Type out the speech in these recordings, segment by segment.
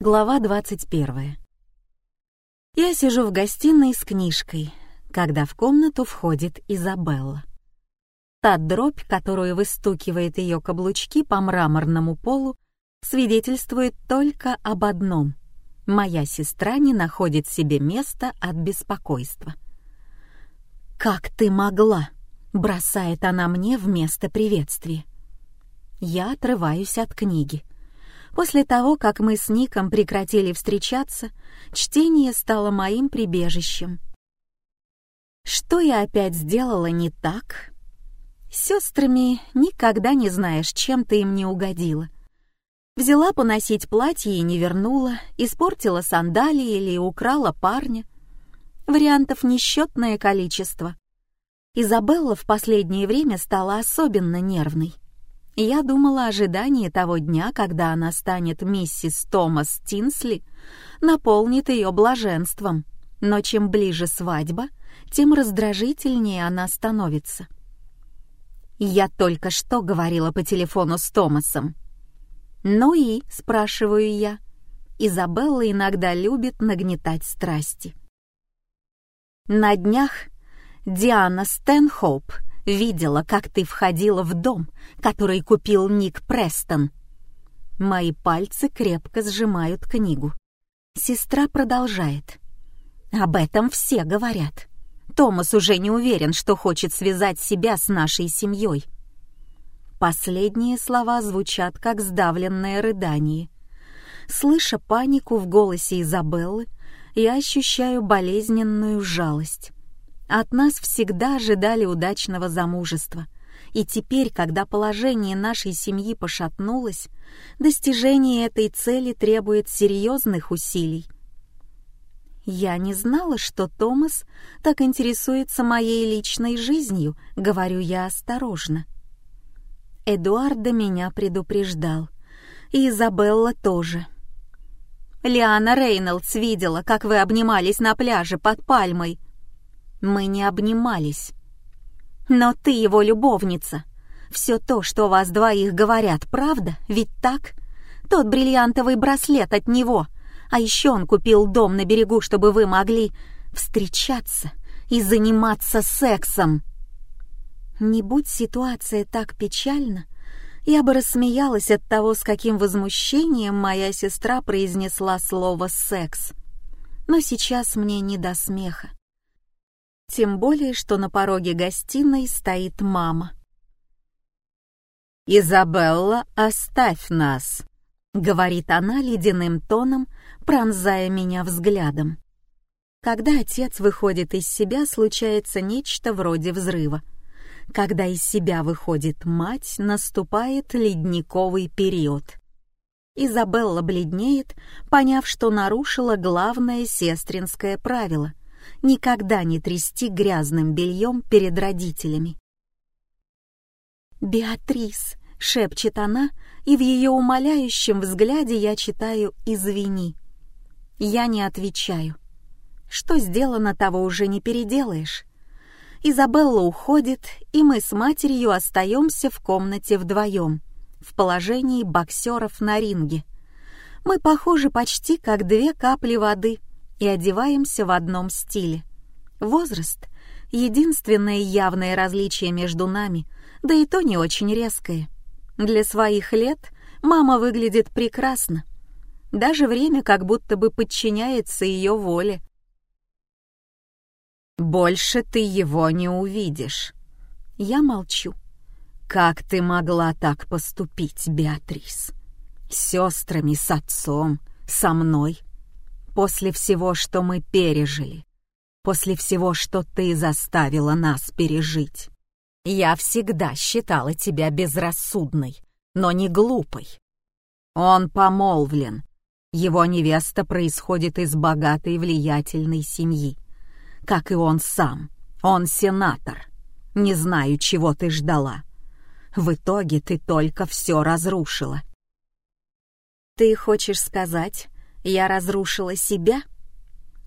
Глава 21. Я сижу в гостиной с книжкой, когда в комнату входит Изабелла. Та дробь, которую выстукивает ее каблучки по мраморному полу, свидетельствует только об одном — моя сестра не находит себе места от беспокойства. «Как ты могла?» — бросает она мне вместо приветствия. Я отрываюсь от книги. После того, как мы с Ником прекратили встречаться, чтение стало моим прибежищем. Что я опять сделала не так? С сестрами никогда не знаешь, чем ты им не угодила. Взяла поносить платье и не вернула, испортила сандалии или украла парня. Вариантов несчетное количество. Изабелла в последнее время стала особенно нервной. Я думала, ожидание того дня, когда она станет миссис Томас Тинсли, наполнит ее блаженством. Но чем ближе свадьба, тем раздражительнее она становится. Я только что говорила по телефону с Томасом. «Ну и?» — спрашиваю я. Изабелла иногда любит нагнетать страсти. На днях Диана Стэнхоуп видела, как ты входила в дом, который купил Ник Престон. Мои пальцы крепко сжимают книгу. Сестра продолжает. Об этом все говорят. Томас уже не уверен, что хочет связать себя с нашей семьей. Последние слова звучат как сдавленное рыдание. Слыша панику в голосе Изабеллы, я ощущаю болезненную жалость. От нас всегда ожидали удачного замужества. И теперь, когда положение нашей семьи пошатнулось, достижение этой цели требует серьезных усилий. «Я не знала, что Томас так интересуется моей личной жизнью», — говорю я осторожно. Эдуарда меня предупреждал. И Изабелла тоже. Лиана Рейнольдс видела, как вы обнимались на пляже под пальмой. Мы не обнимались. Но ты его любовница. Все то, что вас двоих говорят, правда? Ведь так? Тот бриллиантовый браслет от него. А еще он купил дом на берегу, чтобы вы могли встречаться и заниматься сексом. Не будь ситуация так печальна, я бы рассмеялась от того, с каким возмущением моя сестра произнесла слово «секс». Но сейчас мне не до смеха. Тем более, что на пороге гостиной стоит мама. «Изабелла, оставь нас», — говорит она ледяным тоном, пронзая меня взглядом. Когда отец выходит из себя, случается нечто вроде взрыва. Когда из себя выходит мать, наступает ледниковый период. Изабелла бледнеет, поняв, что нарушила главное сестринское правило никогда не трясти грязным бельем перед родителями. «Беатрис!» — шепчет она, и в ее умоляющем взгляде я читаю «извини». Я не отвечаю. Что сделано, того уже не переделаешь. Изабелла уходит, и мы с матерью остаемся в комнате вдвоем, в положении боксеров на ринге. Мы похожи почти как две капли воды — и одеваемся в одном стиле. Возраст — единственное явное различие между нами, да и то не очень резкое. Для своих лет мама выглядит прекрасно. Даже время как будто бы подчиняется ее воле. «Больше ты его не увидишь». Я молчу. «Как ты могла так поступить, Беатрис? С сестрами, с отцом, со мной?» После всего, что мы пережили, после всего, что ты заставила нас пережить. Я всегда считала тебя безрассудной, но не глупой. Он помолвлен. Его невеста происходит из богатой влиятельной семьи. Как и он сам. Он сенатор. Не знаю, чего ты ждала. В итоге ты только все разрушила. Ты хочешь сказать, я разрушила себя?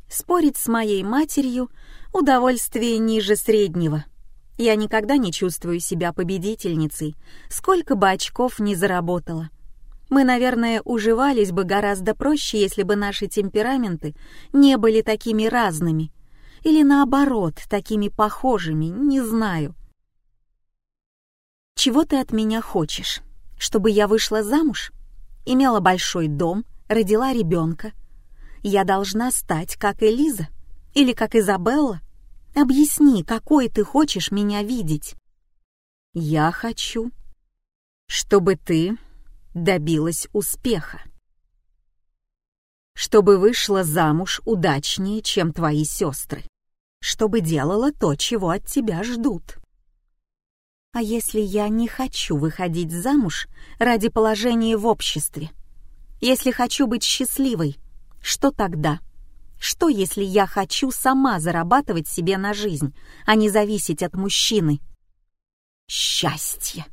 Спорить с моей матерью — удовольствие ниже среднего. Я никогда не чувствую себя победительницей, сколько бы очков ни заработала. Мы, наверное, уживались бы гораздо проще, если бы наши темпераменты не были такими разными. Или наоборот, такими похожими, не знаю. Чего ты от меня хочешь? Чтобы я вышла замуж? Имела большой дом, родила ребенка? Я должна стать, как Элиза? Или как Изабелла? Объясни, какой ты хочешь меня видеть? Я хочу, чтобы ты добилась успеха. Чтобы вышла замуж удачнее, чем твои сестры. Чтобы делала то, чего от тебя ждут. А если я не хочу выходить замуж ради положения в обществе? Если хочу быть счастливой, что тогда? Что, если я хочу сама зарабатывать себе на жизнь, а не зависеть от мужчины? Счастье!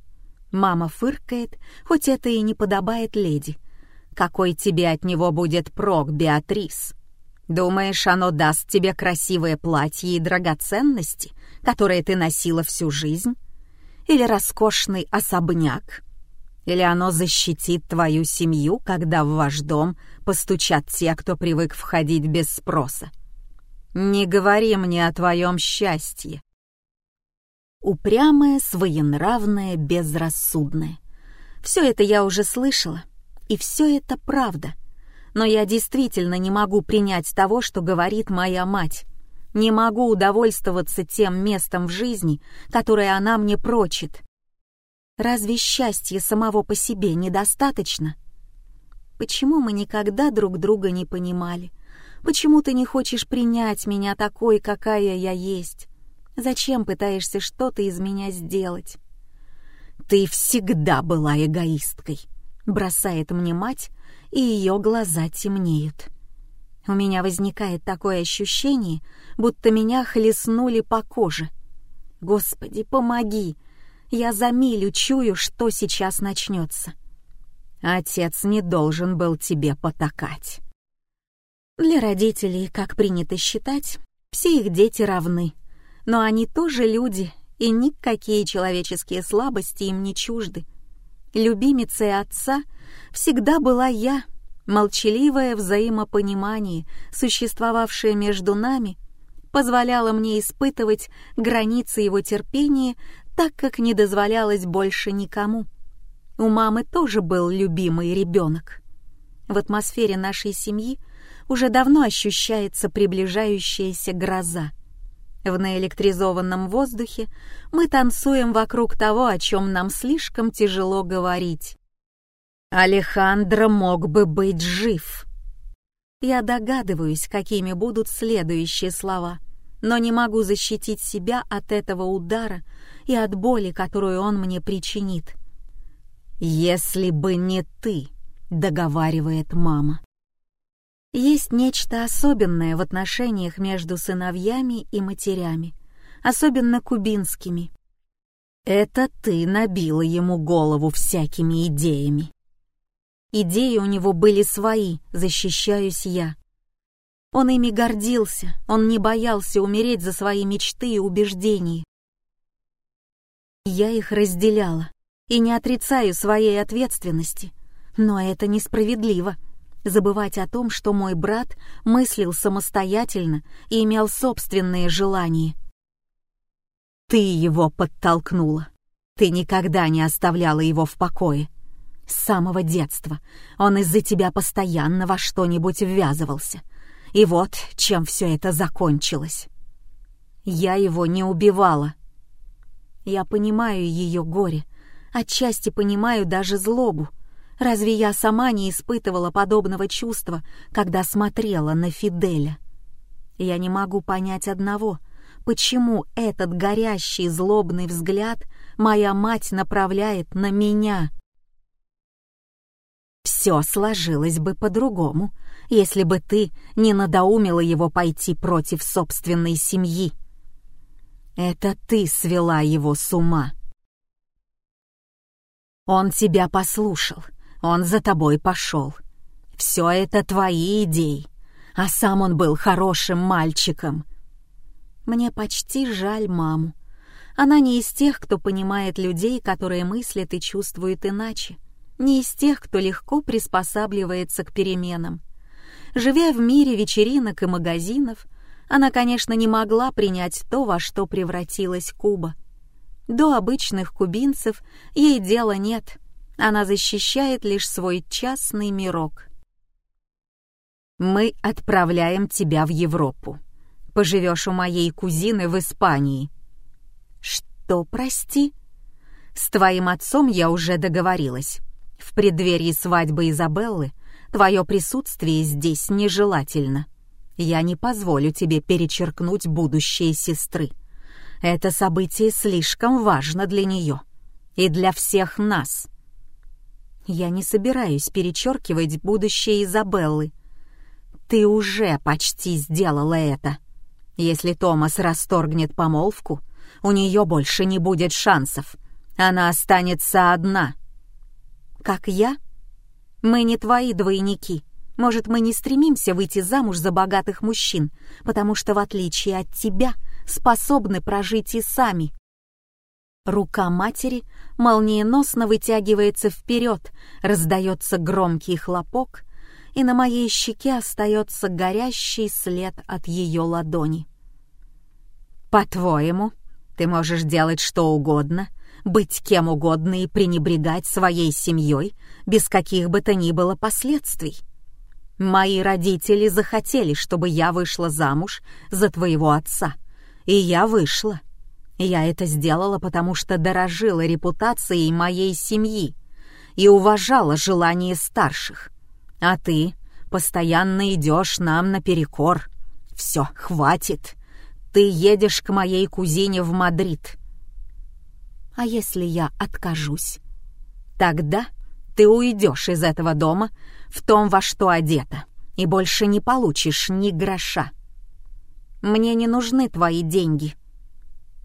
Мама фыркает, хоть это и не подобает леди. Какой тебе от него будет прок, Беатрис? Думаешь, оно даст тебе красивое платье и драгоценности, которые ты носила всю жизнь? Или роскошный особняк? Или оно защитит твою семью, когда в ваш дом постучат те, кто привык входить без спроса? Не говори мне о твоем счастье. Упрямая, своенравная, безрассудная. Все это я уже слышала, и все это правда. Но я действительно не могу принять того, что говорит моя мать. Не могу удовольствоваться тем местом в жизни, которое она мне прочит. Разве счастье самого по себе недостаточно? Почему мы никогда друг друга не понимали? Почему ты не хочешь принять меня такой, какая я есть? Зачем пытаешься что-то из меня сделать? Ты всегда была эгоисткой, бросает мне мать, и ее глаза темнеют. У меня возникает такое ощущение, будто меня хлестнули по коже. Господи, помоги! Я за милю чую, что сейчас начнется. Отец не должен был тебе потакать. Для родителей, как принято считать, все их дети равны — но они тоже люди, и никакие человеческие слабости им не чужды. Любимицей отца всегда была я, молчаливое взаимопонимание, существовавшее между нами, позволяло мне испытывать границы его терпения так, как не дозволялось больше никому. У мамы тоже был любимый ребенок. В атмосфере нашей семьи уже давно ощущается приближающаяся гроза. В наэлектризованном воздухе мы танцуем вокруг того, о чем нам слишком тяжело говорить. Алехандро мог бы быть жив. Я догадываюсь, какими будут следующие слова, но не могу защитить себя от этого удара и от боли, которую он мне причинит. «Если бы не ты», — договаривает мама. Есть нечто особенное в отношениях между сыновьями и матерями, особенно кубинскими. Это ты набила ему голову всякими идеями. Идеи у него были свои, защищаюсь я. Он ими гордился, он не боялся умереть за свои мечты и убеждения. Я их разделяла и не отрицаю своей ответственности, но это несправедливо — забывать о том, что мой брат мыслил самостоятельно и имел собственные желания. Ты его подтолкнула. Ты никогда не оставляла его в покое. С самого детства он из-за тебя постоянно во что-нибудь ввязывался. И вот чем все это закончилось. Я его не убивала. Я понимаю ее горе, отчасти понимаю даже злобу, Разве я сама не испытывала подобного чувства, когда смотрела на Фиделя? Я не могу понять одного, почему этот горящий злобный взгляд моя мать направляет на меня. Все сложилось бы по-другому, если бы ты не надоумила его пойти против собственной семьи. Это ты свела его с ума. Он тебя послушал — он за тобой пошел. Все это твои идеи, а сам он был хорошим мальчиком. Мне почти жаль маму. Она не из тех, кто понимает людей, которые мыслят и чувствуют иначе. Не из тех, кто легко приспосабливается к переменам. Живя в мире вечеринок и магазинов, она, конечно, не могла принять то, во что превратилась Куба. До обычных кубинцев ей дела нет, она защищает лишь свой частный мирок. «Мы отправляем тебя в Европу. Поживешь у моей кузины в Испании». «Что, прости?» «С твоим отцом я уже договорилась. В преддверии свадьбы Изабеллы твое присутствие здесь нежелательно. Я не позволю тебе перечеркнуть будущее сестры. Это событие слишком важно для нее и для всех нас. Я не собираюсь перечеркивать будущее Изабеллы. Ты уже почти сделала это. Если Томас расторгнет помолвку, у нее больше не будет шансов. Она останется одна. Как я? Мы не твои двойники. Может, мы не стремимся выйти замуж за богатых мужчин, потому что, в отличие от тебя, способны прожить и сами. Рука матери молниеносно вытягивается вперед, раздается громкий хлопок, и на моей щеке остается горящий след от ее ладони. «По-твоему, ты можешь делать что угодно, быть кем угодно и пренебрегать своей семьей без каких бы то ни было последствий?» Мои родители захотели, чтобы я вышла замуж за твоего отца. И я вышла. Я это сделала, потому что дорожила репутацией моей семьи и уважала желания старших. А ты постоянно идешь нам наперекор. Все, хватит. Ты едешь к моей кузине в Мадрид. А если я откажусь? Тогда ты уйдешь из этого дома в том, во что одета, и больше не получишь ни гроша. Мне не нужны твои деньги.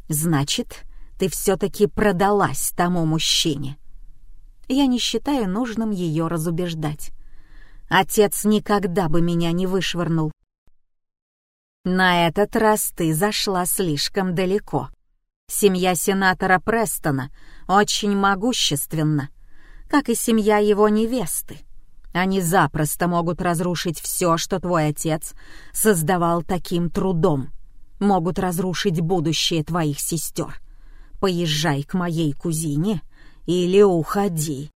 Значит, ты все-таки продалась тому мужчине. Я не считаю нужным ее разубеждать. Отец никогда бы меня не вышвырнул. На этот раз ты зашла слишком далеко. Семья сенатора Престона очень могущественна, как и семья его невесты. Они запросто могут разрушить все, что твой отец создавал таким трудом. Могут разрушить будущее твоих сестер. Поезжай к моей кузине или уходи.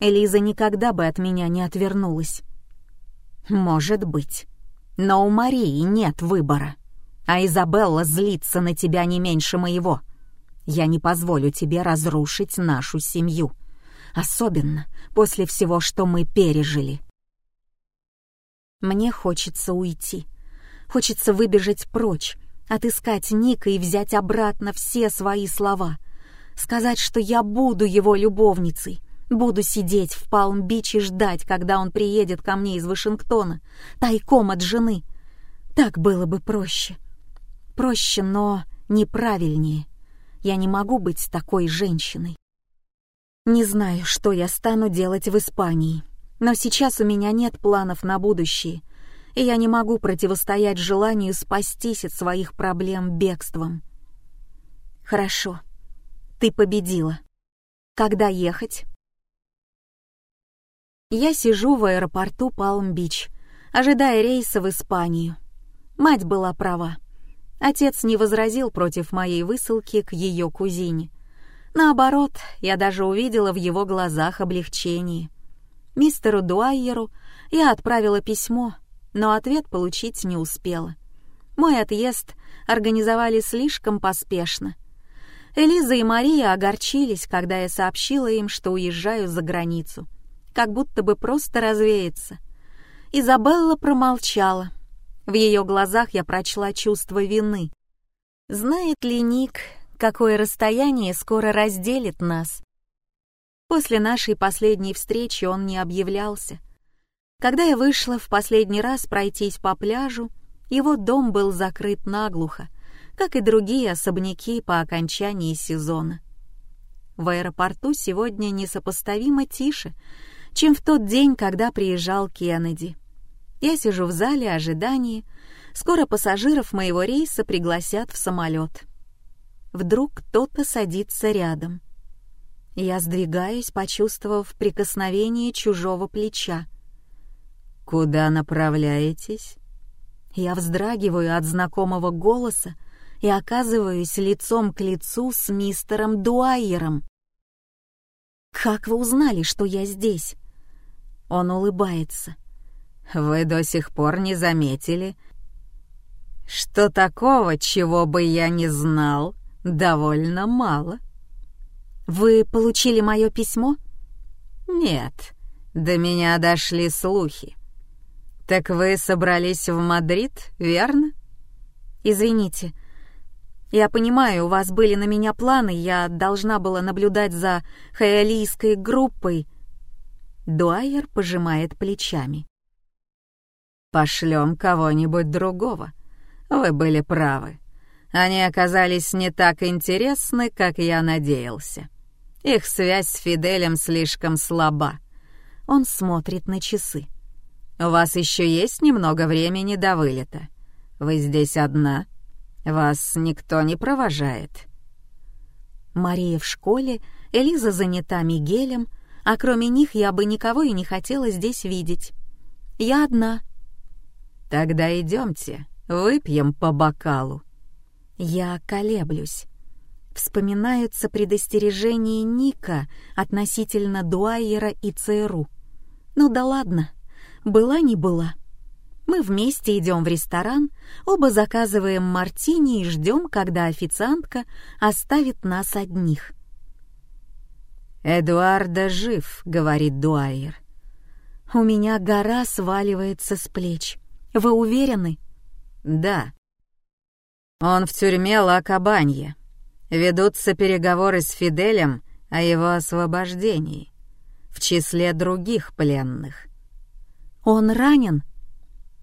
Элиза никогда бы от меня не отвернулась. Может быть. Но у Марии нет выбора. А Изабелла злится на тебя не меньше моего. Я не позволю тебе разрушить нашу семью особенно после всего, что мы пережили. Мне хочется уйти. Хочется выбежать прочь, отыскать Ника и взять обратно все свои слова. Сказать, что я буду его любовницей, буду сидеть в Палм-Бич и ждать, когда он приедет ко мне из Вашингтона, тайком от жены. Так было бы проще. Проще, но неправильнее. Я не могу быть такой женщиной. Не знаю, что я стану делать в Испании, но сейчас у меня нет планов на будущее, и я не могу противостоять желанию спастись от своих проблем бегством. Хорошо, ты победила. Когда ехать? Я сижу в аэропорту Палм-Бич, ожидая рейса в Испанию. Мать была права. Отец не возразил против моей высылки к ее кузине — Наоборот, я даже увидела в его глазах облегчение. Мистеру Дуайеру я отправила письмо, но ответ получить не успела. Мой отъезд организовали слишком поспешно. Элиза и Мария огорчились, когда я сообщила им, что уезжаю за границу, как будто бы просто развеяться. Изабелла промолчала. В ее глазах я прочла чувство вины. Знает ли Ник, какое расстояние скоро разделит нас. После нашей последней встречи он не объявлялся. Когда я вышла в последний раз пройтись по пляжу, его дом был закрыт наглухо, как и другие особняки по окончании сезона. В аэропорту сегодня несопоставимо тише, чем в тот день, когда приезжал Кеннеди. Я сижу в зале ожидания, скоро пассажиров моего рейса пригласят в самолет. Вдруг кто-то садится рядом. Я сдвигаюсь, почувствовав прикосновение чужого плеча. «Куда направляетесь?» Я вздрагиваю от знакомого голоса и оказываюсь лицом к лицу с мистером Дуайером. «Как вы узнали, что я здесь?» Он улыбается. «Вы до сих пор не заметили, что такого, чего бы я не знал, довольно мало». «Вы получили мое письмо?» «Нет, до меня дошли слухи. Так вы собрались в Мадрид, верно?» «Извините, я понимаю, у вас были на меня планы, я должна была наблюдать за хайалийской группой». Дуайер пожимает плечами. «Пошлем кого-нибудь другого. Вы были правы. Они оказались не так интересны, как я надеялся. Их связь с Фиделем слишком слаба. Он смотрит на часы. У вас еще есть немного времени до вылета. Вы здесь одна?» Вас никто не провожает?» Мария в школе, Элиза занята Мигелем, а кроме них я бы никого и не хотела здесь видеть. Я одна. «Тогда идемте, выпьем по бокалу». Я колеблюсь. Вспоминаются предостережения Ника относительно Дуайера и ЦРУ. Ну да ладно, была не была. Мы вместе идем в ресторан, оба заказываем мартини и ждем, когда официантка оставит нас одних. «Эдуарда жив», — говорит Дуайер. «У меня гора сваливается с плеч. Вы уверены?» «Да». «Он в тюрьме Ла-Кабанье. Ведутся переговоры с Фиделем о его освобождении, в числе других пленных». «Он ранен?»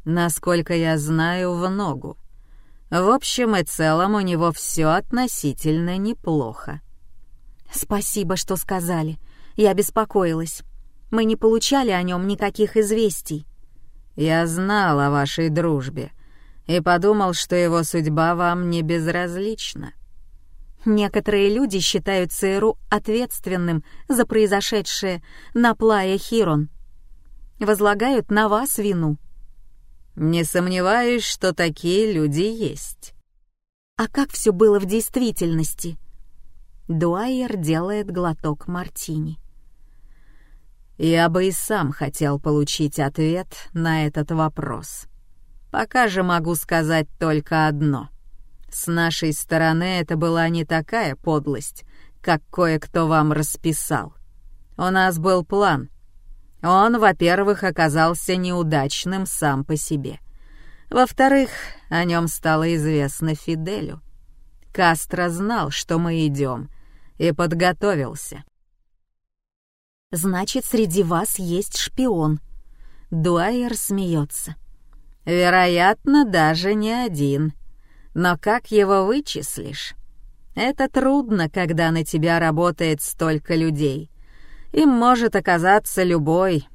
Насколько я знаю, в ногу. В общем и целом у него все относительно неплохо. Спасибо, что сказали. Я беспокоилась. Мы не получали о нем никаких известий. Я знал о вашей дружбе и подумал, что его судьба вам не безразлична. Некоторые люди считают ЦРУ ответственным за произошедшее на Плая Хирон. Возлагают на вас вину. Не сомневаюсь, что такие люди есть. А как все было в действительности? Дуайер делает глоток мартини. Я бы и сам хотел получить ответ на этот вопрос. Пока же могу сказать только одно. С нашей стороны это была не такая подлость, как кое-кто вам расписал. У нас был план — он, во-первых, оказался неудачным сам по себе. Во-вторых, о нем стало известно Фиделю. Кастро знал, что мы идем, и подготовился. «Значит, среди вас есть шпион». Дуайер смеется. «Вероятно, даже не один. Но как его вычислишь? Это трудно, когда на тебя работает столько людей. Им может оказаться любой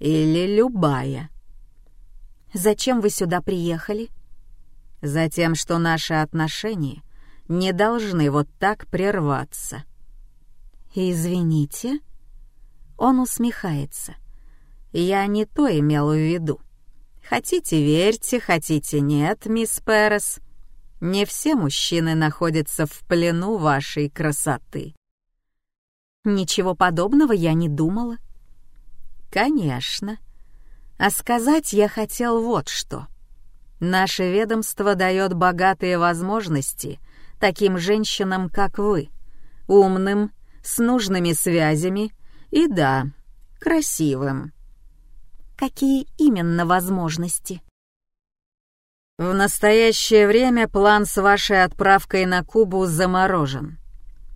или любая. Зачем вы сюда приехали? Затем, что наши отношения не должны вот так прерваться. Извините. Он усмехается. Я не то имел в виду. Хотите верьте, хотите нет, мисс Перес. Не все мужчины находятся в плену вашей красоты. Ничего подобного я не думала. Конечно. А сказать я хотел вот что. Наше ведомство дает богатые возможности таким женщинам, как вы, умным, с нужными связями и, да, красивым. Какие именно возможности? В настоящее время план с вашей отправкой на Кубу заморожен.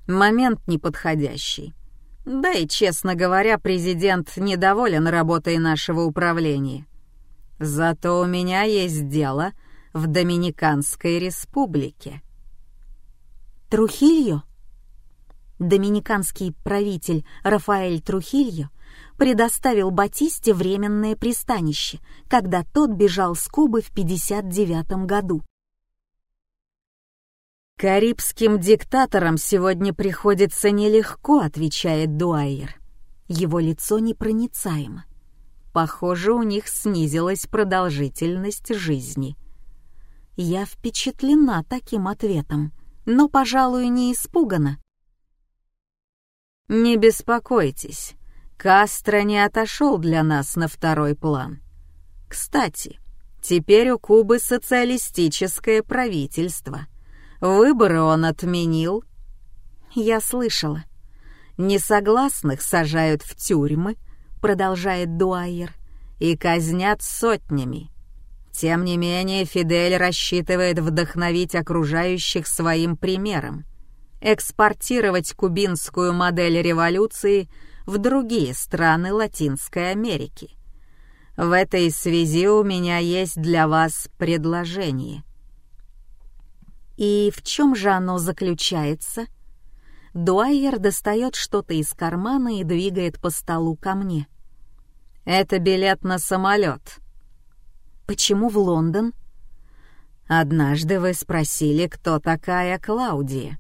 Момент неподходящий. Да и, честно говоря, президент недоволен работой нашего управления. Зато у меня есть дело в Доминиканской республике. Трухильо? Доминиканский правитель Рафаэль Трухильо предоставил Батисте временное пристанище, когда тот бежал с Кубы в 59 году. «Карибским диктаторам сегодня приходится нелегко», — отвечает Дуайер. Его лицо непроницаемо. Похоже, у них снизилась продолжительность жизни. Я впечатлена таким ответом, но, пожалуй, не испугана. «Не беспокойтесь, Кастро не отошел для нас на второй план. Кстати, теперь у Кубы социалистическое правительство. Выборы он отменил». Я слышала. Несогласных сажают в тюрьмы, продолжает Дуайер, и казнят сотнями. Тем не менее, Фидель рассчитывает вдохновить окружающих своим примером, экспортировать кубинскую модель революции в другие страны Латинской Америки. В этой связи у меня есть для вас предложение. И в чем же оно заключается? Дуайер достает что-то из кармана и двигает по столу ко мне. Это билет на самолет. Почему в Лондон? Однажды вы спросили, кто такая Клаудия.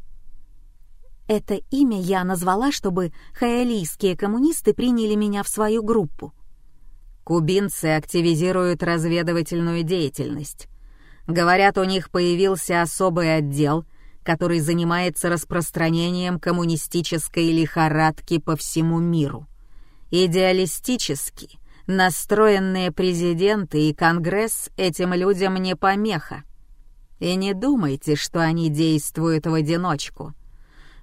Это имя я назвала, чтобы хаэлийские коммунисты приняли меня в свою группу. Кубинцы активизируют разведывательную деятельность. Говорят, у них появился особый отдел, который занимается распространением коммунистической лихорадки по всему миру. Идеалистически настроенные президенты и Конгресс этим людям не помеха. И не думайте, что они действуют в одиночку.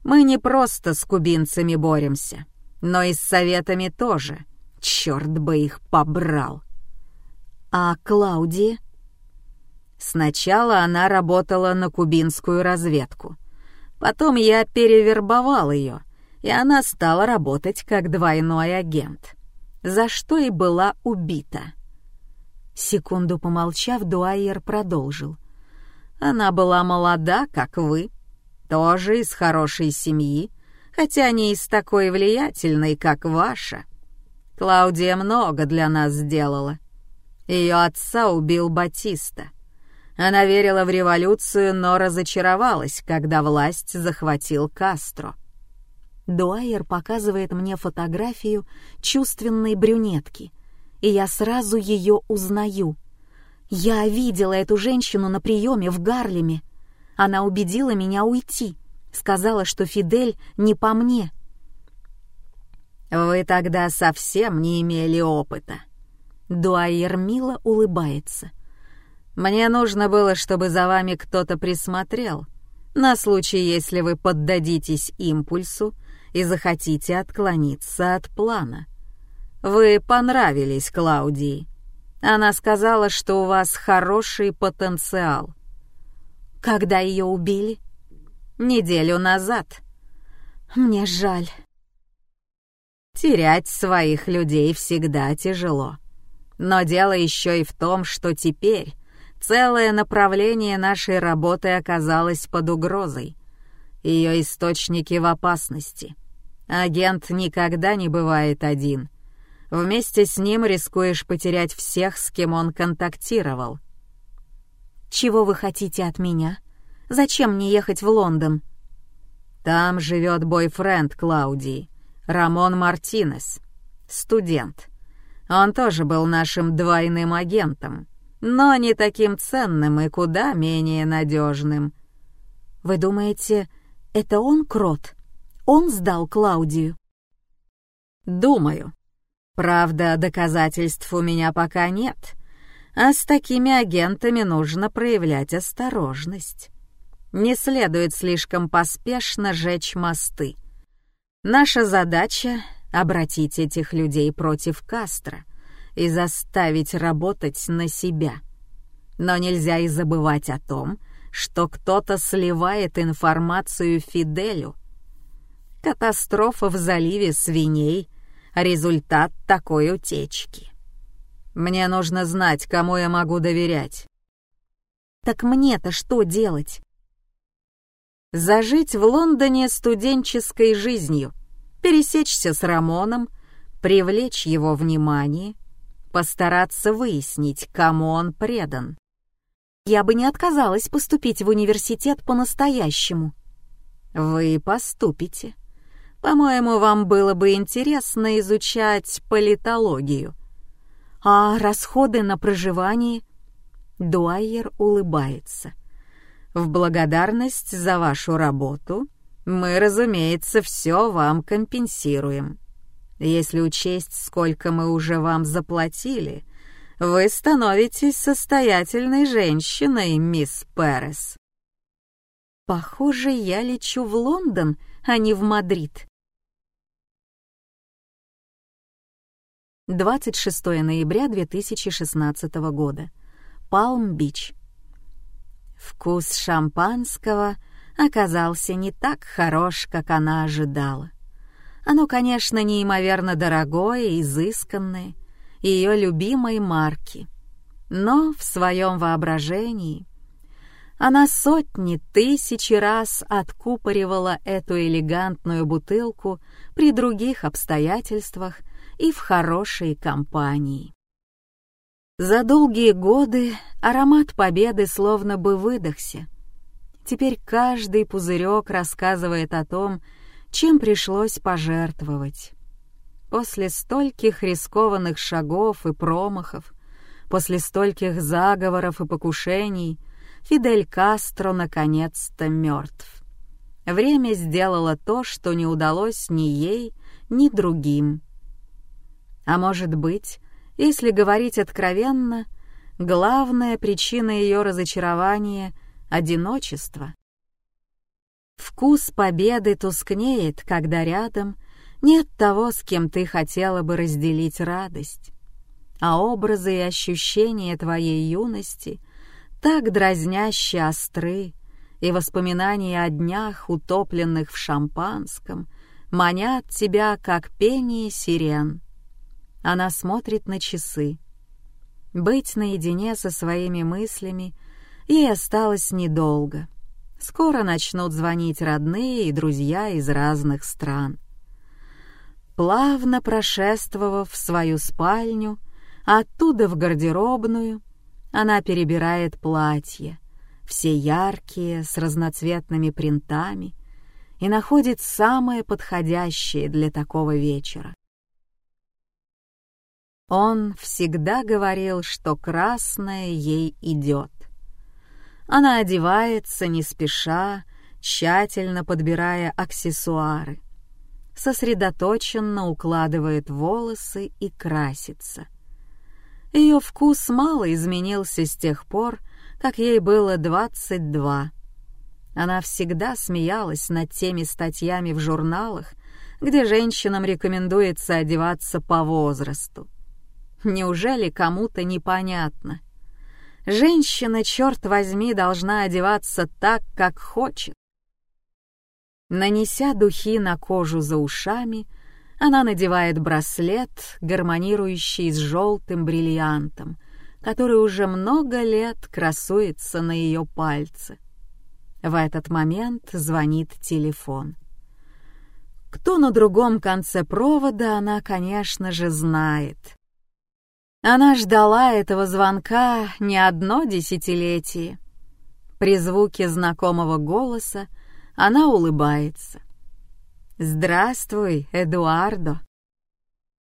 Мы не просто с кубинцами боремся, но и с советами тоже. Черт бы их побрал. А Клаудия? Сначала она работала на кубинскую разведку. Потом я перевербовал ее — и она стала работать как двойной агент, за что и была убита. Секунду помолчав, Дуайер продолжил. Она была молода, как вы, тоже из хорошей семьи, хотя не из такой влиятельной, как ваша. Клаудия много для нас сделала. Ее отца убил Батиста. Она верила в революцию, но разочаровалась, когда власть захватил Кастро. Дуайер показывает мне фотографию чувственной брюнетки, и я сразу ее узнаю. Я видела эту женщину на приеме в Гарлеме. Она убедила меня уйти, сказала, что Фидель не по мне. «Вы тогда совсем не имели опыта». Дуайер мило улыбается. «Мне нужно было, чтобы за вами кто-то присмотрел, на случай, если вы поддадитесь импульсу и захотите отклониться от плана. Вы понравились Клаудии. Она сказала, что у вас хороший потенциал. Когда ее убили? Неделю назад. Мне жаль. Терять своих людей всегда тяжело. Но дело еще и в том, что теперь целое направление нашей работы оказалось под угрозой. Ее источники в опасности. Агент никогда не бывает один. Вместе с ним рискуешь потерять всех, с кем он контактировал. «Чего вы хотите от меня? Зачем мне ехать в Лондон?» «Там живет бойфренд Клаудии, Рамон Мартинес, студент. Он тоже был нашим двойным агентом, но не таким ценным и куда менее надежным». «Вы думаете, это он крот?» он сдал Клаудию? Думаю. Правда, доказательств у меня пока нет, а с такими агентами нужно проявлять осторожность. Не следует слишком поспешно жечь мосты. Наша задача — обратить этих людей против Кастро и заставить работать на себя. Но нельзя и забывать о том, что кто-то сливает информацию Фиделю, Катастрофа в заливе свиней — результат такой утечки. Мне нужно знать, кому я могу доверять. Так мне-то что делать? Зажить в Лондоне студенческой жизнью, пересечься с Рамоном, привлечь его внимание, постараться выяснить, кому он предан. Я бы не отказалась поступить в университет по-настоящему. Вы поступите. По-моему, вам было бы интересно изучать политологию. А расходы на проживание? Дуайер улыбается. В благодарность за вашу работу мы, разумеется, все вам компенсируем. Если учесть, сколько мы уже вам заплатили, вы становитесь состоятельной женщиной, мисс Перес. Похоже, я лечу в Лондон, а не в Мадрид. 26 ноября 2016 года. Палм-Бич. Вкус шампанского оказался не так хорош, как она ожидала. Оно, конечно, неимоверно дорогое изысканное, ее любимой марки. Но в своем воображении она сотни, тысячи раз откупоривала эту элегантную бутылку при других обстоятельствах и в хорошей компании. За долгие годы аромат победы словно бы выдохся. Теперь каждый пузырек рассказывает о том, чем пришлось пожертвовать. После стольких рискованных шагов и промахов, после стольких заговоров и покушений, Фидель Кастро наконец-то мертв. Время сделало то, что не удалось ни ей, ни другим. А может быть, если говорить откровенно, главная причина ее разочарования — одиночество. Вкус победы тускнеет, когда рядом нет того, с кем ты хотела бы разделить радость. А образы и ощущения твоей юности так дразняще остры, и воспоминания о днях, утопленных в шампанском, манят тебя, как пение сирен. Она смотрит на часы. Быть наедине со своими мыслями ей осталось недолго — Скоро начнут звонить родные и друзья из разных стран. Плавно прошествовав в свою спальню, оттуда в гардеробную, она перебирает платья, все яркие, с разноцветными принтами, и находит самое подходящее для такого вечера. Он всегда говорил, что красное ей идет. Она одевается не спеша, тщательно подбирая аксессуары. Сосредоточенно укладывает волосы и красится. Ее вкус мало изменился с тех пор, как ей было 22. Она всегда смеялась над теми статьями в журналах, где женщинам рекомендуется одеваться по возрасту. Неужели кому-то непонятно — Женщина, черт возьми, должна одеваться так, как хочет. Нанеся духи на кожу за ушами, она надевает браслет, гармонирующий с желтым бриллиантом, который уже много лет красуется на ее пальце. В этот момент звонит телефон. Кто на другом конце провода, она, конечно же, знает. Она ждала этого звонка не одно десятилетие. При звуке знакомого голоса она улыбается. «Здравствуй, Эдуардо!»